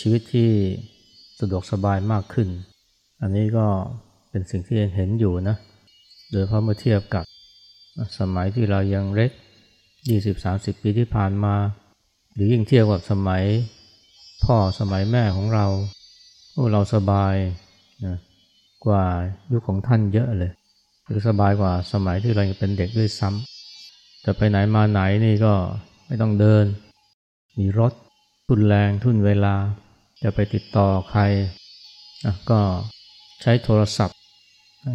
ชีวิตที่สะดวกสบายมากขึ้น อันนี้ก็เป็นสิ่งที่เห็นอยู่นะ โดยเพราะเมื่อเทียบกับสมัยที่เรายังเล็ก 20-30 ปีที่ผ่านมา หรือยิ่งเทียบกับสมัยพ่อสมัยแม่ของเราโอ้เราสบายนะกว่ายุคของท่านเยอะเลย หรือสบายกว่าสมัยที่เรายังเป็นเด็กด้วยซ้ำจะไปไหนมาไหนนี่ก็ไม่ต้องเดิน มีรถทุนแรงทุนเวลา จะไปติดต่อใครก็ใช้โทรศัพท์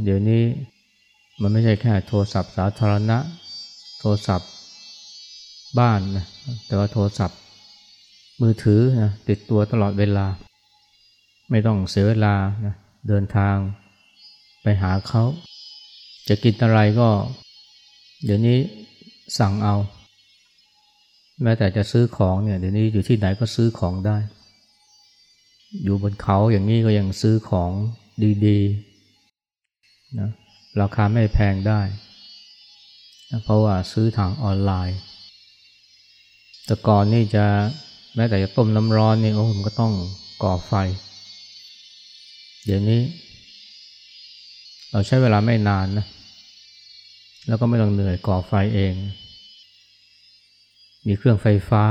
เดี๋ยวนี้มันไม่ใช่แค่โทรศัพท์สาธารณะ โทรศัพท์บ้านนะแต่ว่าโทรศัพท์มือถือนะติดตัวตลอดเวลา ไม่ต้องเสียเวลานะเดินทางไปหาเขา จะกินอะไรก็ เดี๋ยวนี้สั่งเอา แม้แต่จะซื้อของเนี่ยเดี๋ยวนี้อยู่ที่ไหนก็ซื้อของได้ อยู่บนเขาอย่างนี้ก็ยังซื้อของดีๆนะราคาไม่แพงได้นะเพราะว่าซื้อทางออนไลน์แต่ก่อนนี่จะแม้แต่จะต้มน้ำร้อนนี่โอ้ผมก็ต้องก่อไฟ เดี๋ยวนี้ เราใช้เวลาไม่นานนะแล้วก็ไม่ต้องเหนื่อยก่อไฟเอง มีเครื่องไฟฟ้า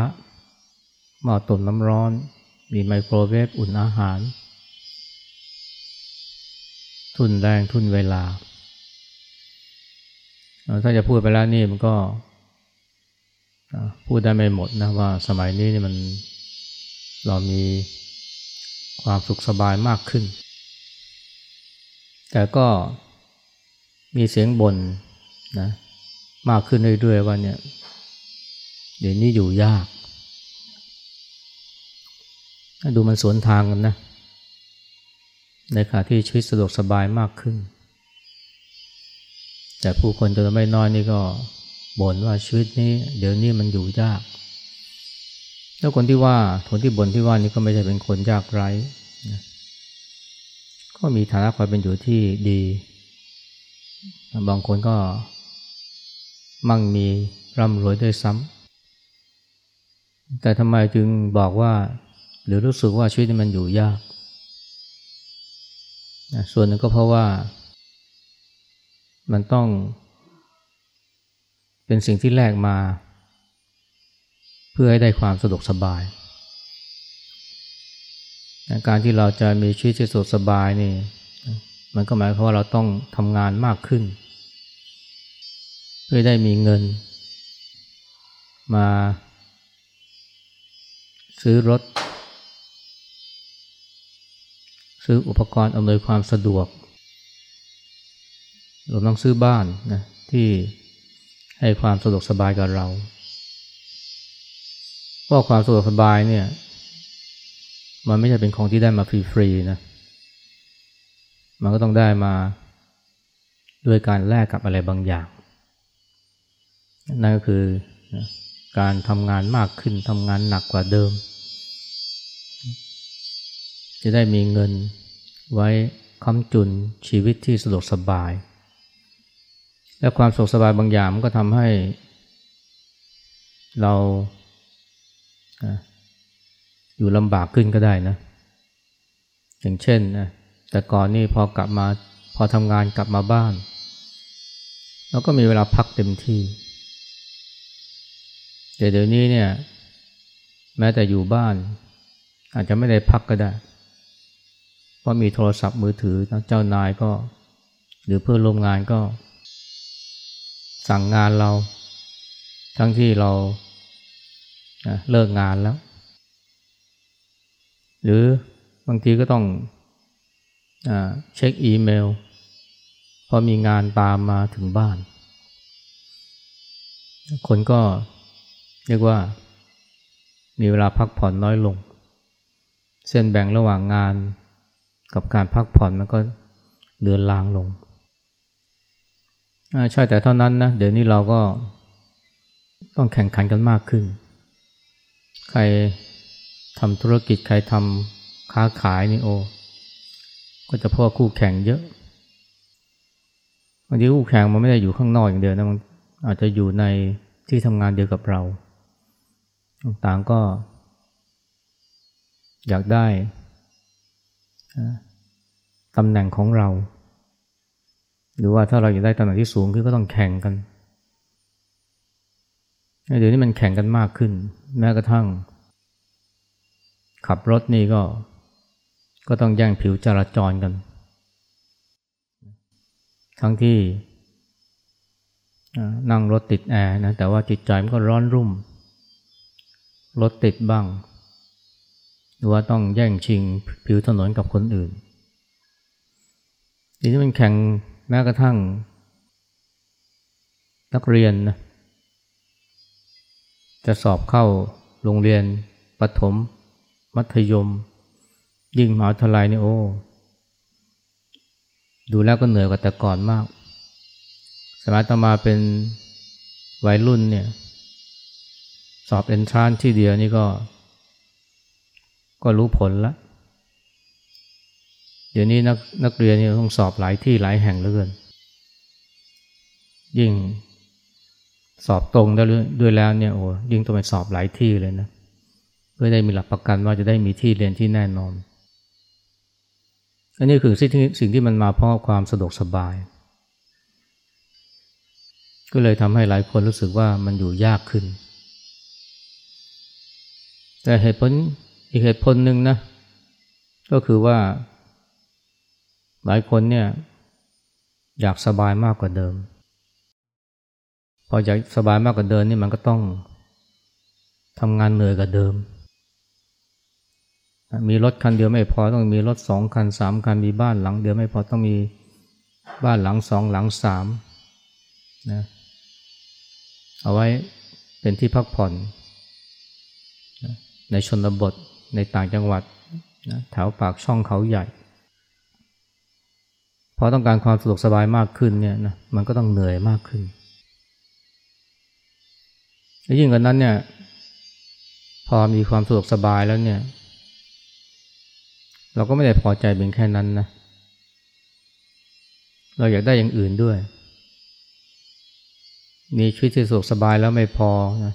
หม้อต้มน้ำร้อน มีไมโครเวฟอุ่นอาหาร ทุนแรงทุนเวลา ถ้าจะพูดไปแล้วนี่มันก็พูดได้ไม่หมดนะว่าสมัยนี้นี่มันเรามีความสุขสบายมากขึ้น แต่ก็มีเสียงบ่นนะมากขึ้นเรื่อยๆว่าเนี่ยเดี๋ยวนี้อยู่ยาก ดูมันสวนทางกันนะ ในขณะที่ชีวิตสะดวกสบายมากขึ้น แต่ผู้คนจำนวนไม่น้อยนี่ก็บ่นว่าชีวิตนี้ เดี๋ยวนี้มันอยู่ยาก แล้วคนที่ว่าคนที่บ่นที่ว่านี่ก็ไม่ใช่เป็นคนยากไร้นะก็มีฐานะความเป็นอยู่ที่ดี บางคนก็มั่งมีร่ำรวยด้วยซ้ำแต่ทำไมจึงบอกว่า หรือรู้สึกว่าชีวิตมันอยู่ยากส่วนหนึ่งก็เพราะว่า มันต้อง เป็นสิ่งที่แลกมา เพื่อให้ได้ความสะดวกสบายการที่เราจะมีชีวิตที่สะดวกสบายนี่ มันก็หมายความว่าเราต้องทำงานมากขึ้น เพื่อได้มีเงิน มา ซื้อรถ ซื้ออุปกรณ์อำนวยความสะดวกรวมทั้งซื้อบ้านนะที่ให้ความสะดวกสบายกับเราเพราะความสะดวกสบายเนี่ย มันไม่ใช่เป็นของที่ได้มาฟรีๆนะมันก็ต้องได้มาด้วยการแลกกับอะไรบางอย่าง นั่นก็คือการทำงานมากขึ้นทำงานหนักกว่าเดิม จะได้มีเงินไว้ค้ำจุนชีวิตที่สะดวกสบาย และความสุขสบายบางอย่างมันก็ทำให้ เราอยู่ลำบากขึ้นก็ได้นะ อย่างเช่นนะแต่ก่อนนี่พอกลับมาพอทำงานกลับมาบ้านเราก็มีเวลาพักเต็มที่แต่เดี๋ยวนี้เนี่ย แม้แต่อยู่บ้าน อาจจะไม่ได้พักก็ได้ เพราะมีโทรศัพท์มือถือเจ้านายก็ หรือเพื่อนร่วมงานก็ สั่งงานเรา ทั้งที่เราเลิกงานแล้ว หรือบางทีก็ต้องอเช็คอีเมลพอมีงานตามมาถึงบ้าน คนก็เรียกว่ามีเวลาพักผ่อนน้อยลง เส้นแบ่งระหว่างงาน กับการพักผ่อนมันก็เดือนลางลงใช่แต่เท่านั้นนะเดี๋ยวนี้เราก็ต้องแข่งขันกันมากขึ้น ใครทำธุรกิจใครทำค้าขายนี่โอ ก็จะพ่อคู่แข่งเยอะบางทีคู่แข่งมันไม่ได้อยู่ข้างนอกอย่างเดียวนะมันอาจจะอยู่ในที่ทำงานเดียวกับเรา ต่างก็ อยากได้ ตำแหน่งของเรา หรือว่าถ้าเราอยากได้ตำแหน่งที่สูงขึ้นก็ต้องแข่งกันเดี๋ยวนี้มันแข่งกันมากขึ้น แม้กระทั่ง ขับรถนี่ก็ ก็ต้องแย่งผิวจราจรกัน ทั้งที่นั่งรถติดแอร์นะแต่ว่าจิตใจมันก็ร้อนรุ่ม รถติดบ้าง หรือว่าต้องแย่งชิงผิวถนนกับคนอื่นทีนี้มันแข่งแม้กระทั่ง นักเรียนนะจะสอบเข้าโรงเรียนประถม มัธยม ยิ่งมหาวิทยาลัยนี่โอ้ดูแล้วก็เหนื่อยกว่าแต่ก่อนมาก สมัยต่อมาเป็นวัยรุ่นเนี่ย สอบเอนทรานที่เดียวนี่ก็ ก็รู้ผลแล้วเดี๋ยวนี้นักนักเรียนนี่ต้องสอบหลายที่หลายแห่งเหลือเกิน ยิ่งสอบตรงได้ด้วยแล้วเนี่ยโอ้ยิ่งต้องไปสอบหลายที่เลยนะเพื่อได้มีหลักประกันว่าจะได้มีที่เรียนที่แน่นอน อันนี้คือสิ่งที่สิ่งที่มันมาเพราะความสะดวกสบาย ก็เลยทำให้หลายคนรู้สึกว่ามันอยู่ยากขึ้น แต่เหตุผล อีกเหตุผลหนึ่งนะ ก็คือว่า หลายคนเนี่ย อยากสบายมากกว่าเดิม พออยากสบายมากกว่าเดิมนี่มันก็ต้องทำงานเหนื่อยกว่าเดิม มีรถคันเดียวไม่พอต้องมีรถสองคันสามคันมีบ้านหลังเดียวไม่พอต้องมีบ้านหลังสองหลังสามนะเอาไว้เป็นที่พักผ่อนในชนบท ในต่างจังหวัดนะแถวปากช่องเขาใหญ่ พอต้องการความสะดวกสบายมากขึ้นเนี่ยนะมันก็ต้องเหนื่อยมากขึ้นและยิ่งกว่านั้นเนี่ยพอมีความสะดวกสบายแล้วเนี่ย เราก็ไม่ได้พอใจเป็นแค่นั้นนะเราอยากได้อย่างอื่นด้วย มีชีวิตที่สะดวกสบายแล้วไม่พอนะ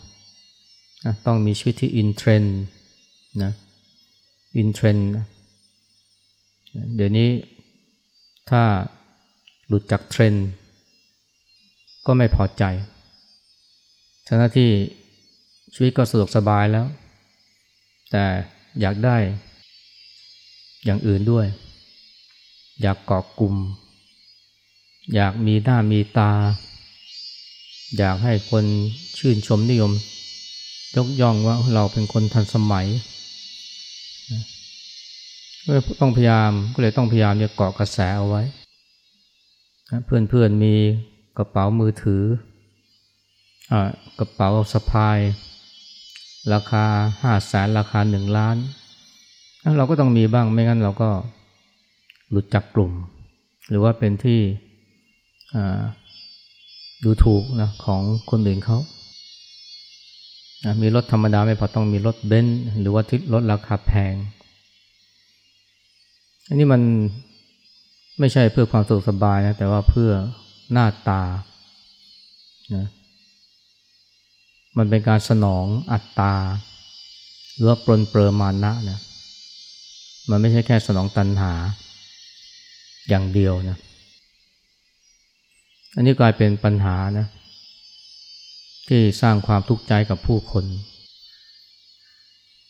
ต้องมีชีวิตที่ in trend นะ in trend เดี๋ยวนี้ถ้าหลุดจากเทรนด์ก็ไม่พอใจทั้งที่ชีวิตก็สะดวกสบายแล้ว แต่อยากได้อย่างอื่นด้วย อยากเกาะกลุ่ม อยากมีหน้ามีตา อยากให้คนชื่นชมนิยม ยกย่องว่าเราเป็นคนทันสมัย ก็ต้องพยายามก็เลยต้องพยายามจะเกาะกระแสเอาไว้เพื่อนๆมีกระเป๋ามือถือกระเป๋าสะพาย ราคาห้าแสนราคาหนึ่งล้านเราก็ต้องมีบ้างไม่งั้นเราก็หลุดจากกลุ่ม หรือว่าเป็นที่ดูถูกนะของคนอื่นเขามีรถธรรมดาไม่พอต้องมีรถเบนซ์หรือว่าที่รถราคาแพง อันนี้มันไม่ใช่เพื่อความสุขสบายนะแต่ว่าเพื่อหน้าตานะมันเป็นการสนองอัตตา หรือว่าปลนเปลือมานะนะมันไม่ใช่แค่สนองตัณหาอย่างเดียวนะอันนี้กลายเป็นปัญหานะ ที่สร้างความทุกข์ใจกับผู้คน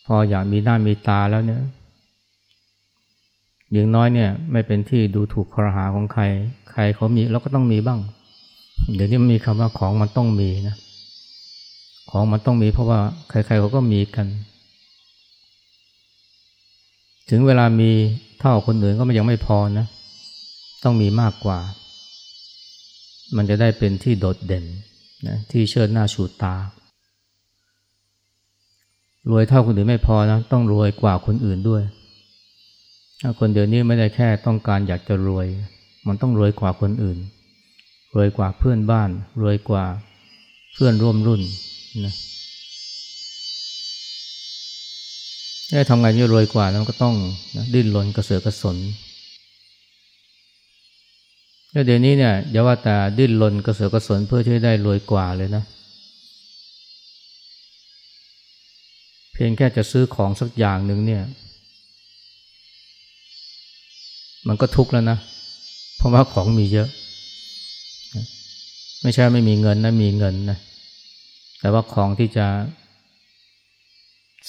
พออยากมีหน้ามีตาแล้วเนี่ย อย่างน้อยเนี่ยไม่เป็นที่ดูถูกครหาของใคร ใครเขามีเราก็ต้องมีบ้าง เดี๋ยวนี้มีคำว่าของมันต้องมีนะ ของมันต้องมีเพราะว่าใครๆเขาก็มีกัน ถึงเวลามีเท่าคนอื่นก็มันยังไม่พอนะ ต้องมีมากกว่า มันจะได้เป็นที่โดดเด่นนะที่เชิดหน้าชูตารวยเท่าคนอื่นไม่พอนะ ต้องรวยกว่าคนอื่นด้วย คนเดียวนี้ไม่ได้แค่ต้องการอยากจะรวย มันต้องรวยกว่าคนอื่น รวยกว่าเพื่อนบ้าน รวยกว่าเพื่อนร่วมรุ่นนะถ้าทำงานที่รวยกว่าแล้วก็ต้องนะดิ้นรนกระเสือกกระสนแล้วเดี๋ยวนี้เนี่ยอย่าว่าแต่ดิ้นรนกระเสือกกระสนเพื่อที่ได้รวยกว่าเลยนะ เพียงแค่จะซื้อของสักอย่างหนึ่งเนี่ย มันก็ทุกข์แล้วนะ เพราะว่าของมีเยอะ ไม่ใช่ไม่มีเงินนะมีเงินนะ แต่ว่าของที่จะ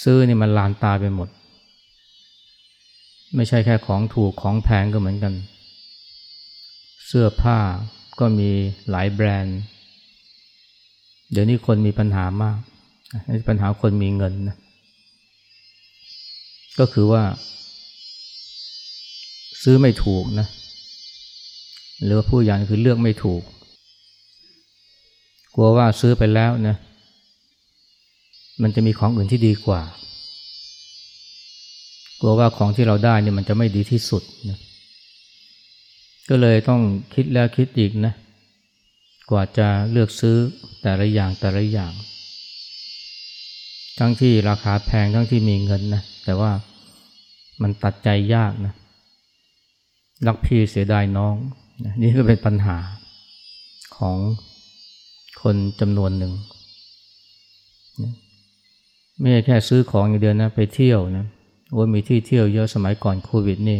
ซื้อนี่มันลานตาไปหมด ไม่ใช่แค่ของถูกของแพงก็เหมือนกัน เสื้อผ้าก็มีหลายแบรนด์ เดี๋ยวนี้คนมีปัญหามากปัญหาคนมีเงินนะ ก็คือว่า ซื้อไม่ถูกนะหรือผู้อย่างคือเลือกไม่ถูก กลัวว่าซื้อไปแล้วนะมันจะมีของอื่นที่ดีกว่า กลัวว่าของที่เราได้เนี่ยมันจะไม่ดีที่สุดนะก็เลยต้องคิดแล้วคิดอีกนะกว่าจะเลือกซื้อแต่ละอย่างแต่ละอย่าง ทั้งที่ราคาแพงทั้งที่มีเงินนะแต่ว่ามันตัดใจยากนะ รักพี่เสียดายน้อง นี่ก็เป็นปัญหาของคนจำนวนหนึ่ง ไม่ใช่แค่ซื้อของอย่างเดียวนะ ไปเที่ยวนะโอ้มีที่เที่ยวเยอะสมัยก่อนโควิดนี่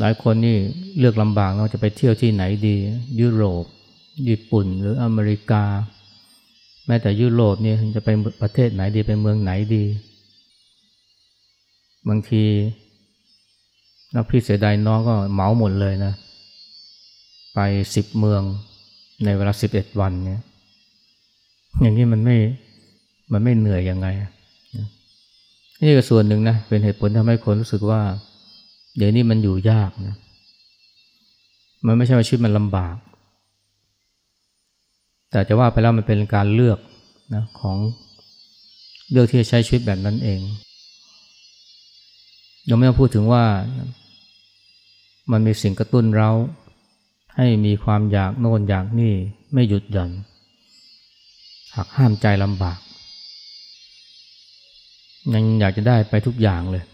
หลายคนนี่เลือกลำบากเราจะไปเที่ยวที่ไหนดี ยุโรป ญี่ปุ่น หรืออเมริกา แม้แต่ยุโรปนี่จะไปประเทศไหนดีไปเมืองไหนดี บางที นักพี่เสียดายน้องก็เหมาหมดเลยนะ ไปสิบเมืองในเวลาสิบเอ็ดวันเนี่ย อย่างนี้มันไม่ มันไม่เหนื่อยยังไง นี่ก็ส่วนหนึ่งนะ เป็นเหตุผลทำให้คนรู้สึกว่า เดี๋ยวนี้มันอยู่ยากนะ มันไม่ใช่ว่าชีวิตมันลำบาก แต่จะว่าไปแล้วมันเป็นการเลือกนะของเลือกที่จะใช้ชีวิตแบบนั้นเองยังไม่ต้องพูดถึงว่า มันมีสิ่งกระตุ้นเราให้มีความอยากโน่นอยากนี่ไม่หยุดหย่อนหักห้ามใจลำบาก ยังอยากจะได้ไปทุกอย่างเลย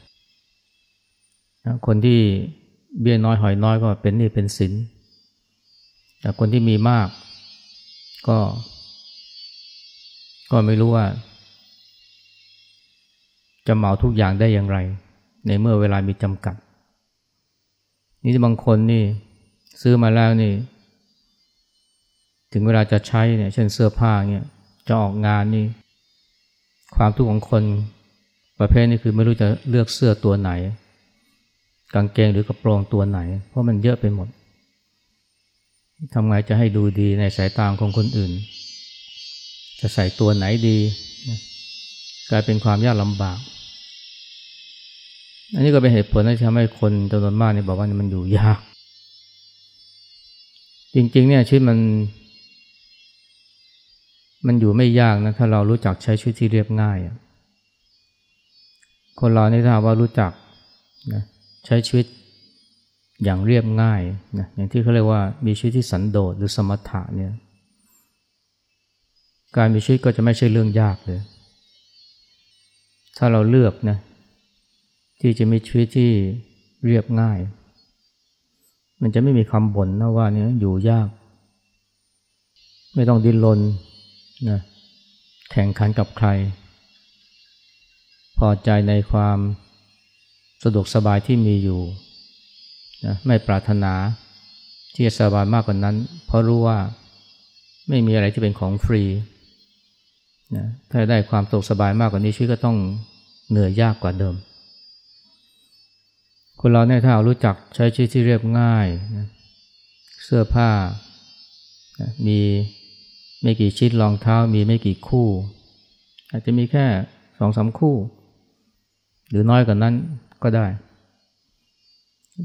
คนที่เบี้ยน้อยหอยน้อยก็เป็นนี่เป็นสินแต่คนที่มีมากก็ ก็ไม่รู้ว่า จะเหมาทุกอย่างได้อย่างไร ในเมื่อเวลามีจำกัด นี่บางคนนี่ซื้อมาแล้วนี่ ถึงเวลาจะใช้เนี่ยเช่นเสื้อผ้าเนี่ยจะออกงานนี่ ความทุกข์ของคนประเภทนี้คือไม่รู้จะเลือกเสื้อตัวไหน กางเกงหรือกระโปรงตัวไหน เพราะมันเยอะไปหมดทำไงจะให้ดูดีในสายตาของคนอื่น จะใส่ตัวไหนดี กลายเป็นความยากลำบาก อันนี้ก็เป็นเหตุผลที่ทำให้คนจำนวนมากเนี่ยบอกว่ามันอยู่ยาก จริงๆเนี่ยชีวิตมัน มันอยู่ไม่ยากนะถ้าเรารู้จักใช้ชีวิตที่เรียบง่าย คนเรานี่ถ้าว่ารู้จักนะใช้ชีวิตอย่างเรียบง่ายนะอย่างที่เขาเรียกว่ามีชีวิตที่สันโดษหรือสมถะเนี่ยการมีชีวิตก็จะไม่ใช่เรื่องยากเลย ถ้าเราเลือกนะ ที่จะมีชีวิตที่เรียบง่าย มันจะไม่มีคำบ่นนะว่าเนี่ยอยู่ยาก ไม่ต้องดิ้นรนนะแข่งขันกับใคร พอใจในความสะดวกสบายที่มีอยู่นะไม่ปรารถนาที่จะสบายมากกว่านั้น เพราะรู้ว่าไม่มีอะไรที่เป็นของฟรีนะถ้าได้ความสะดวกสบายมากกว่านี้ชีวิตก็ต้องเหนื่อยยากกว่าเดิม คนเราเนี่ยถ้าเรารู้จักใช้ชีวิตที่เรียบง่ายนะเสื้อผ้านะมีไม่กี่ชิ้นรองเท้ามีไม่กี่คู่ อาจจะมีแค่สองสาคู่ หรือน้อยกว่านั้นก็ได้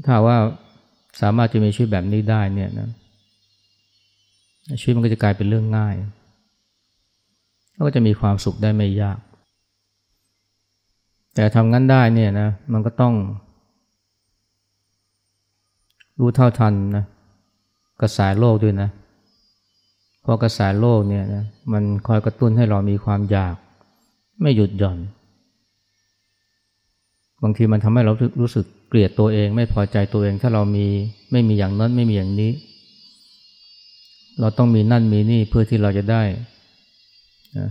ถ้าว่าสามารถจะมีชีวิตแบบนี้ได้เนี่ยนะชีวิตมันก็จะกลายเป็นเรื่องง่ายแล้วก็จะมีความสุขได้ไม่ยาก แต่ทำงั้นได้เนี่ยนะมันก็ต้อง รู้เท่าทันนะกระแสโลกด้วยนะเพราะกระแสโลกเนี่ยนะมันคอยกระตุ้นให้เรามีความอยาก ไม่หยุดหย่อน บางทีมันทำให้เรารู้สึกเกลียดตัวเอง ไม่พอใจตัวเอง ถ้าเรามีไม่มีอย่างนั้นไม่มีอย่างนี้ เราต้องมีนั่นมีนี่เพื่อที่เราจะได้นะ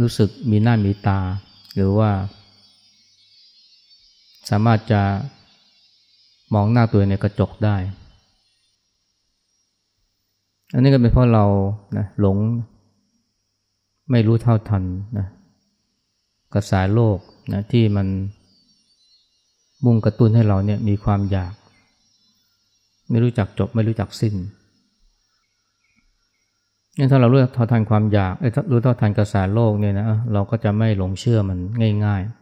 รู้สึกมีหน้ามีตา หรือว่า สามารถจะ มองหน้าตัวเองในกระจกได้ อันนี้ก็เป็นเพราะเรานะหลงไม่รู้เท่าทันนะกระแสโลกนะที่มันมุ่งกระตุ้นให้เราเนี่ยมีความอยาก ไม่รู้จักจบไม่รู้จักสิ้นงั้นถ้าเรารู้เท่าทันความอยากรู้เท่าทันกระแสโลกเนี่ยนะเราก็จะไม่หลงเชื่อมันง่ายๆ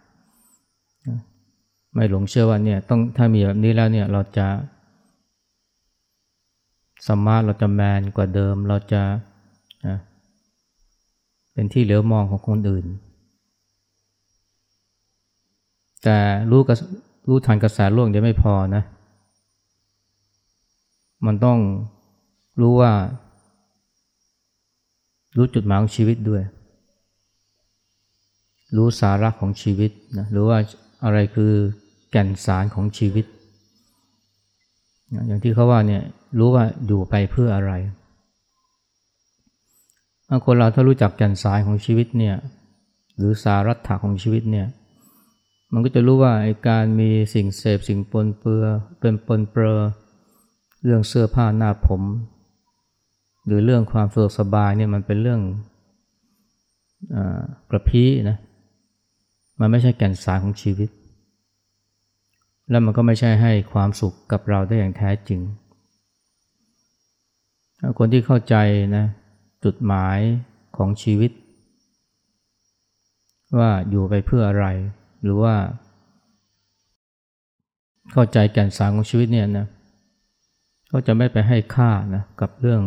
ไม่หลงเชื่อว่าเนี่ยต้องถ้ามีแบบนี้แล้วเนี่ยเราจะสมาร์ทเราจะแมนกว่าเดิม เราจะเป็นที่เหลียวมองของคนอื่น แต่รู้กรู้ทันกระแสโลกยังไม่พอนะ มันต้องรู้ว่า รู้จุดหมายของชีวิตด้วย รู้สาระของชีวิตนะหรือว่า อะไรคือแก่นสารของชีวิต อย่างที่เขาว่าเนี่ยรู้ว่าอยู่ไปเพื่ออะไรคนเราถ้ารู้จักแก่นสารของชีวิตเนี่ยหรือสารัตถะของชีวิตเนี่ยมันก็จะรู้ว่าการมีสิ่งเสพสิ่งปนเปื้อเป็นปนเปื้อเรื่องเสื้อผ้าหน้าผม หรือเรื่องความสะดวกสบายเนี่ยมันเป็นเรื่องอกระพี้นะ มันไม่ใช่แก่นสารของชีวิต แล้วมันก็ไม่ใช่ให้ความสุขกับเราได้อย่างแท้จริง คนที่เข้าใจนะจุดหมายของชีวิต ว่าอยู่ไปเพื่ออะไร หรือว่า เข้าใจแก่นสารของชีวิตเนี่ยนะก็จะไม่ไปให้ค่านะกับเรื่อง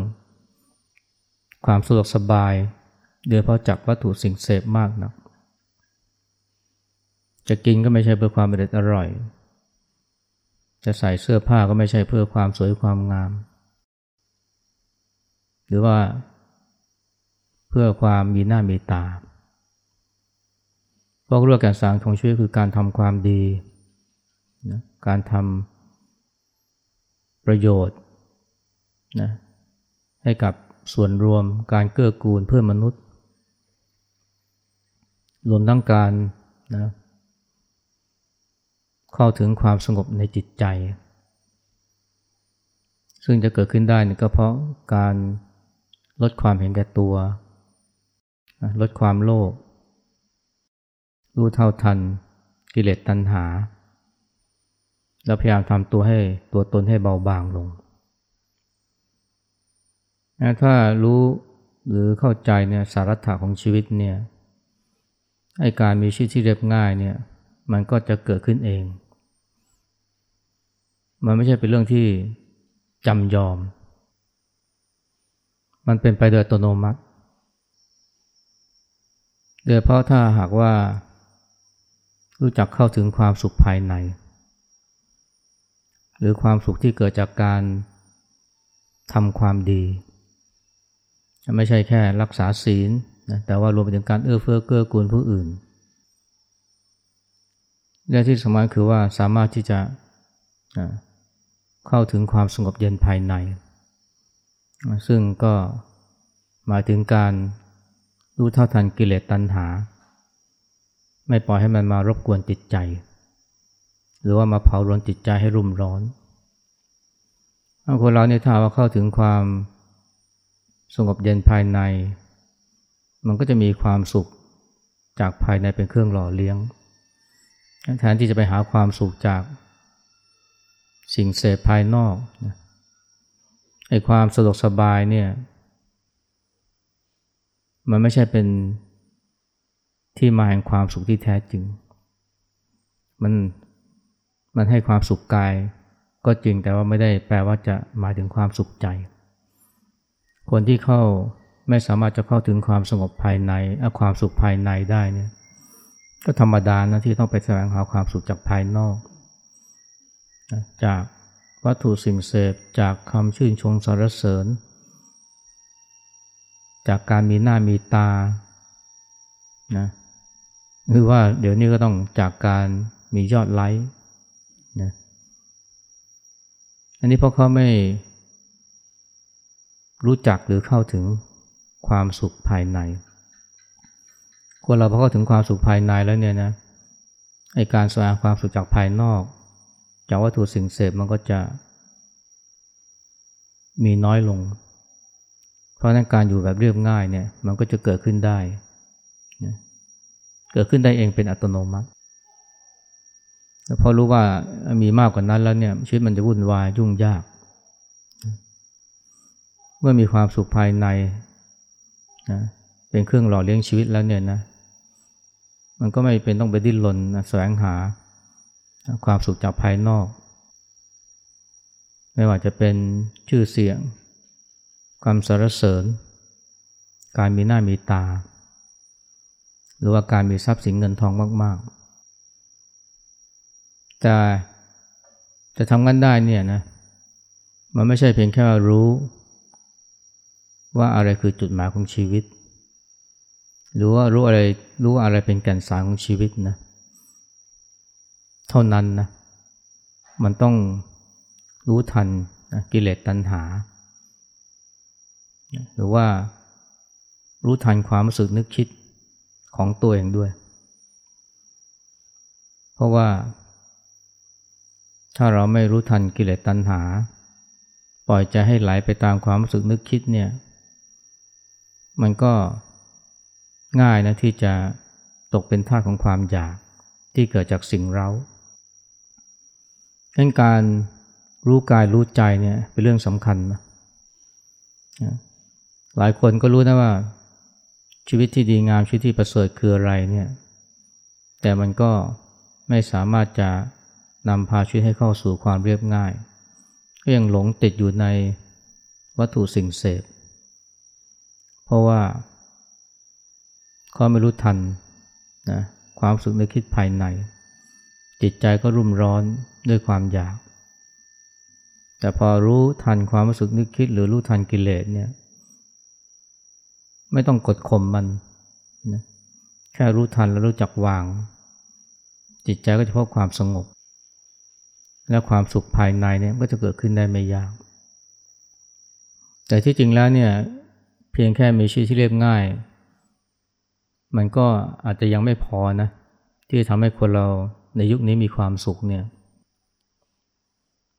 ความสะดวกสบายโดยเพราะจากวัตถุสิ่งเสพมากนะ จะกินก็ไม่ใช่เพื่อความอร่อยอร่อย จะใส่เสื้อผ้าก็ไม่ใช่เพื่อความสวยความงาม หรือว่าเพื่อความมีหน้ามีตาพราะเรื่องการสร้างของชีวิตคือการทำความดีนะการทำประโยชน์นะให้กับส่วนรวมการเกื้อกูลเพื่อมนุษย์ รวมทั้งการนะ เข้าถึงความสงบในจิตใจ ซึ่งจะเกิดขึ้นได้ก็เพราะการลดความเห็นแก่ตัว ลดความโลภรู้เท่าทันกิเลสตัณหา แล้วพยายามทำตัวให้ตัวตนให้เบาบางลงถ้ารู้หรือเข้าใจเนี่ยสารัตถะของชีวิตเนี่ยไอการมีชีวิตที่เรียบง่ายเนี่ย มันก็จะเกิดขึ้นเอง มันไม่ใช่เป็นเรื่องที่จำยอม มันเป็นไปโดยอัตโนมัติ โดยเพราะถ้าหากว่ารู้จักเข้าถึงความสุขภายใน หรือความสุขที่เกิดจากการทำความดี ไม่ใช่แค่รักษาศีลนะแต่ว่ารวมไปถึงการเอื้อเฟื้อเกื้อกูลผู้อื่น และที่สำคัญคือว่าสามารถที่จะเข้าถึงความสงบเย็นภายใน ซึ่งก็หมายถึงการรู้เท่าทันกิเลสตัณหา ไม่ปล่อยให้มันมารบกวนจิตใจ หรือว่ามาเผาร้อนจิตใจให้รุ่มร้อนคนเราเนี่ยถ้าว่าเข้าถึงความสงบเย็นภายใน มันก็จะมีความสุขจากภายในเป็นเครื่องหล่อเลี้ยง แทนที่จะไปหาความสุขจากสิ่งเสพภายนอกไอ้ความสะดวกสบายเนี่ย มันไม่ใช่เป็นที่มาแห่งความสุขที่แท้จริง มันมันให้ความสุขกายก็จริงแต่ว่าไม่ได้แปลว่าจะหมายถึงความสุขใจ คนที่เข้าไม่สามารถจะเข้าถึงความสงบภายในความสุขภายในได้เนี่ย ก็ธรรมดานะที่ต้องไปแสวงหาความสุขจากภายนอก จากวัตถุสิ่งเสพจากคำชื่นชมสรรเสริญ จากการมีหน้ามีตานะหรือว่าเดี๋ยวนี้ก็ต้องจากการมียอดไลค์นะอันนี้เพราะเขาไม่รู้จักหรือเข้าถึงความสุขภายใน คนเราพอเข้าถึงความสุขภายในแล้วเนี่ยนะไอการแสวงความสุขจากภายนอก จากวัตถุสิ่งเสพมันก็จะ มีน้อยลง เพราะนั้นการอยู่แบบเรียบง่ายเนี่ยมันก็จะเกิดขึ้นได้เกิดขึ้นได้เองเป็นอัตโนมัติพอรู้ว่ามีมากกว่านั้นแล้วเนี่ยชีวิตมันจะวุ่นวายยุ่งยาก เมื่อมีความสุขภายในนะเป็นเครื่องหล่อเลี้ยงชีวิตแล้วเนี่ยนะ มันก็ไม่เป็นต้องไปดิ้นรนแสวงหาความสุขจากภายนอก ไม่ว่าจะเป็นชื่อเสียง ความสรรเสริญ การมีหน้ามีตา หรือว่าการมีทรัพย์สินเงินทองมาก ๆ แต่จะทำกันได้เนี่ยนะมันไม่ใช่เพียงแค่รู้ว่าอะไรคือจุดหมายของชีวิต หรือว่ารู้อะไรรู้อะไรเป็นแก่นสารของชีวิตนะเท่านั้นนะมันต้องรู้ทันนะกิเลสตัณหา หรือว่ารู้ทันความรู้สึกนึกคิดของตัวเองด้วย เพราะว่า ถ้าเราไม่รู้ทันกิเลสตัณหา ปล่อยใจให้ไหลไปตามความรู้สึกนึกคิดเนี่ย มันก็ ง่ายนะที่จะตกเป็นท่าของความอยากที่เกิดจากสิ่งเราดังการรู้กายรู้ใจเนี่ยเป็นเรื่องสำคัญนะหลายคนก็รู้นะว่าชีวิตที่ดีงามชีวิตที่ประเสริฐคืออะไรเนี่ย แต่มันก็ไม่สามารถจะนำพาชีวิตให้เข้าสู่ความเรียบง่าย ก็ยังหลงติดอยู่ในวัตถุสิ่งเสพ เพราะว่า เขาไม่รู้ทันนะความสุขในคิดภายใน จิตใจก็รุ่มร้อนด้วยความอยาก แต่พอรู้ทันความรู้สึกนึกคิด หรือรู้ทันกิเลสเนี่ย ไม่ต้องกดข่มมันนะแค่รู้ทันแล้วรู้จักวาง จิตใจก็จะพบความสงบ และความสุขภายในเนี่ยก็จะเกิดขึ้นได้ไม่ยาก แต่ที่จริงแล้วเนี่ยเพียงแค่มีชีวิตที่เรียบง่าย มันก็อาจจะยังไม่พอนะ ที่จะทำให้คนเราในยุคนี้มีความสุขเนี่ย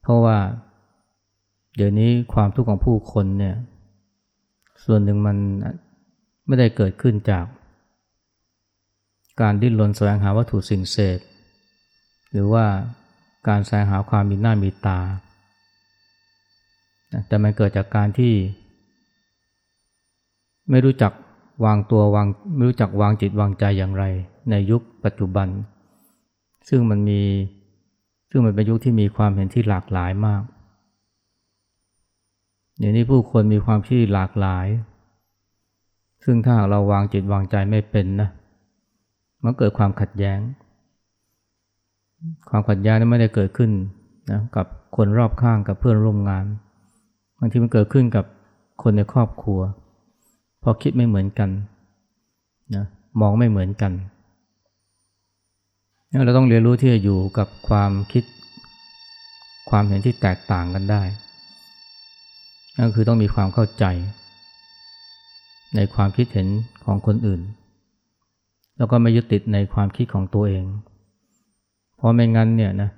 เพราะว่า เดี๋ยวนี้ความทุกข์ของผู้คนเนี่ย ส่วนหนึ่งมันไม่ได้เกิดขึ้นจาก การดิ้นรนแสวงหาวัตถุสิ่งเสพหรือว่าการแสวงหาความมีหน้ามีตา แต่มันเกิดจากการที่ ไม่รู้จัก วางตัววางไม่รู้จักวางจิตวางใจอย่างไร ในยุคปัจจุบัน ซึ่งมันมีซึ่งมันเป็นยุคที่มีความเห็นที่หลากหลายมากเดี๋ยวนี้ผู้คนมีความคิดหลากหลาย ซึ่งถ้าเราวางจิตวางใจไม่เป็นนะมันเกิดความขัดแย้ง ความขัดแย้งนั้นไม่ได้เกิดขึ้นนะกับคนรอบข้างกับเพื่อนร่วมงานบางทีมันเกิดขึ้นกับคนในครอบครัว พอคิดไม่เหมือนกันนะมองไม่เหมือนกันเราต้องเรียนรู้ที่จะอยู่กับความคิด ความเห็นที่แตกต่างกันได้นั่นคือต้องมีความเข้าใจ ในความคิดเห็นของคนอื่น แล้วก็ไม่ยึดติดในความคิดของตัวเอง เพราะไม่งั้นเนี่ยนะ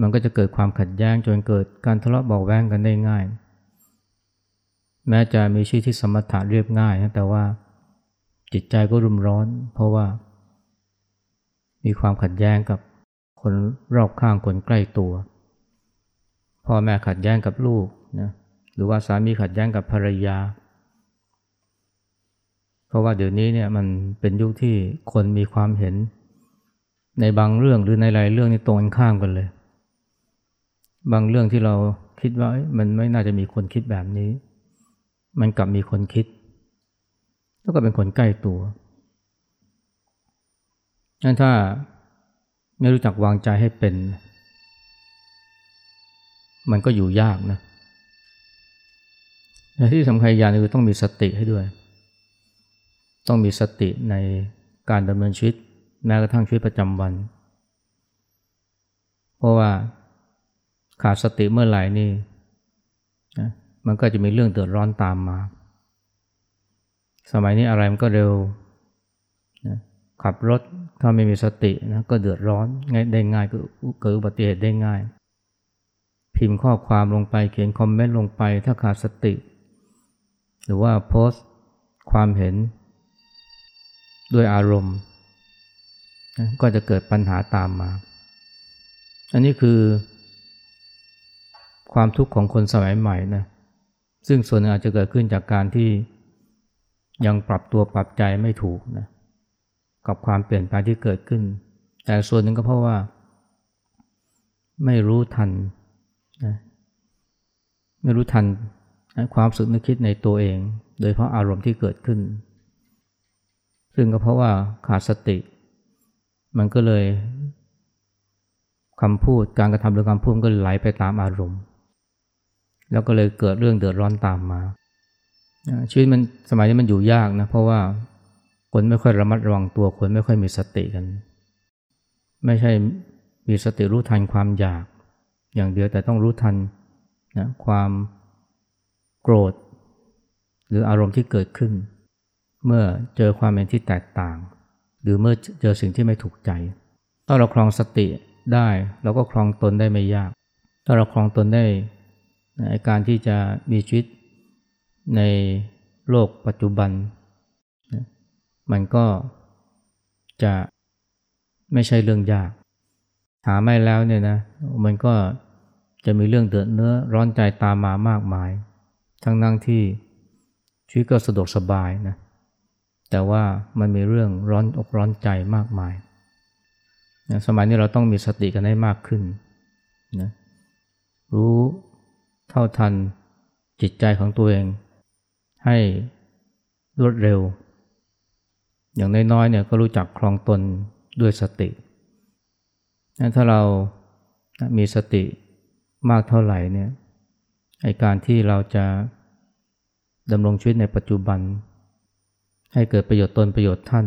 มันก็จะเกิดความขัดแย้งจนเกิดการทะเลาะเบาแวงกันได้ง่าย แม้จะมีชีวิตที่สมถะเรียบง่ายนะแต่ว่าจิตใจก็รุมร้อน เพราะว่า มีความขัดแย้งกับคนรอบข้างคนใกล้ตัวพ่อแม่ขัดแย้งกับลูกนะหรือว่าสามีขัดแย้งกับภรรยา เพราะว่าเดี๋ยวนี้เนี่ยมันเป็นยุคที่คนมีความเห็น ในบางเรื่องหรือในหลายเรื่องนี่ตรงกันข้ามกันเลย บางเรื่องที่เราคิดว่ามันไม่น่าจะมีคนคิดแบบนี้ มันกลับมีคนคิด แล้วก็เป็นคนใกล้ตัวงั้นถ้าไม่รู้จักวางใจให้เป็น มันก็อยู่ยากนะแต่ที่สำคัญอย่างนึงคือต้องมีสติให้ด้วย ต้องมีสติในการดำเนินชีวิตแม้กระทั่งชีวิตประจำวัน เพราะว่าขาดสติเมื่อไหร่นี่ มันก็จะมีเรื่องเดือดร้อนตามมา สมัยนี้อะไรมันก็เร็วนะขับรถถ้าไม่มีสตินะก็เดือดร้อนง่ายได้ง่ายก็เกิดอุบัติเหตุได้ง่าย พิมพ์ข้อความลงไปเขียนคอมเมนต์ลงไป ถ้าขาดสติ หรือว่าโพสต์ความเห็น ด้วยอารมณ์นะก็จะเกิดปัญหาตามมา อันนี้คือ ความทุกข์ของคนสมัยใหม่นะ ซึ่งส่วนหนึ่งอาจจะเกิดขึ้นจากการที่ยังปรับตัวปรับใจไม่ถูกนะกับความเปลี่ยนแปลงที่เกิดขึ้น แต่ส่วนหนึ่งก็เพราะว่า ไม่รู้ทันนะไม่รู้ทันความสึกนึกคิดในตัวเอง โดยเพราะอารมณ์ที่เกิดขึ้น ซึ่งก็เพราะว่าขาดสติ มันก็เลยคำพูดการกระทำหรือคำพูดก็ไหลไปตามอารมณ์ แล้วก็เลยเกิดเรื่องเดือดร้อนตามมา ชีวิตมันสมัยนี้มันอยู่ยากนะ เพราะว่าคนไม่ค่อยระมัดระวังตัวคนไม่ค่อยมีสติกัน ไม่ใช่มีสติรู้ทันความอยาก อย่างเดียวแต่ต้องรู้ทันนะความโกรธ หรืออารมณ์ที่เกิดขึ้น เมื่อเจอความเห็นที่แตกต่าง หรือเมื่อเจอสิ่งที่ไม่ถูกใจ ถ้าเราครองสติได้เราก็ครองตนได้ไม่ยาก ถ้าเราครองตนได้ การที่จะมีชีวิตในโลกปัจจุบัน มันก็จะไม่ใช่เรื่องยาก หาไม่แล้วเนี่ยนะ มันก็จะมีเรื่องเดือดเนื้อร้อนใจตามมามากมาย ทั้งนั่งที่ชีวิตก็สะดวกสบายนะ แต่ว่ามันมีเรื่องร้อนอกร้อนใจมากมายนะสมัยนี้เราต้องมีสติกันให้มากขึ้นนะรู้ เท่าทันจิตใจของตัวเองให้รวดเร็ว อย่างน้อยๆเนี่ยก็รู้จักคลองตนด้วยสติ ถ้าเรามีสติมากเท่าไหร่เนี่ยไอการที่เราจะดำรงชีวิตในปัจจุบัน ให้เกิดประโยชน์ตนประโยชน์ท่าน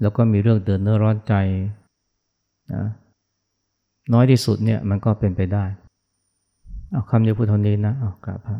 แล้วก็มีเรื่องเดือดเนื้อร้อนใจนะน้อยที่สุดเนี่ยมันก็เป็นไปได้ เอาคำนี้พูดเท่านี้นะเอากราบพระ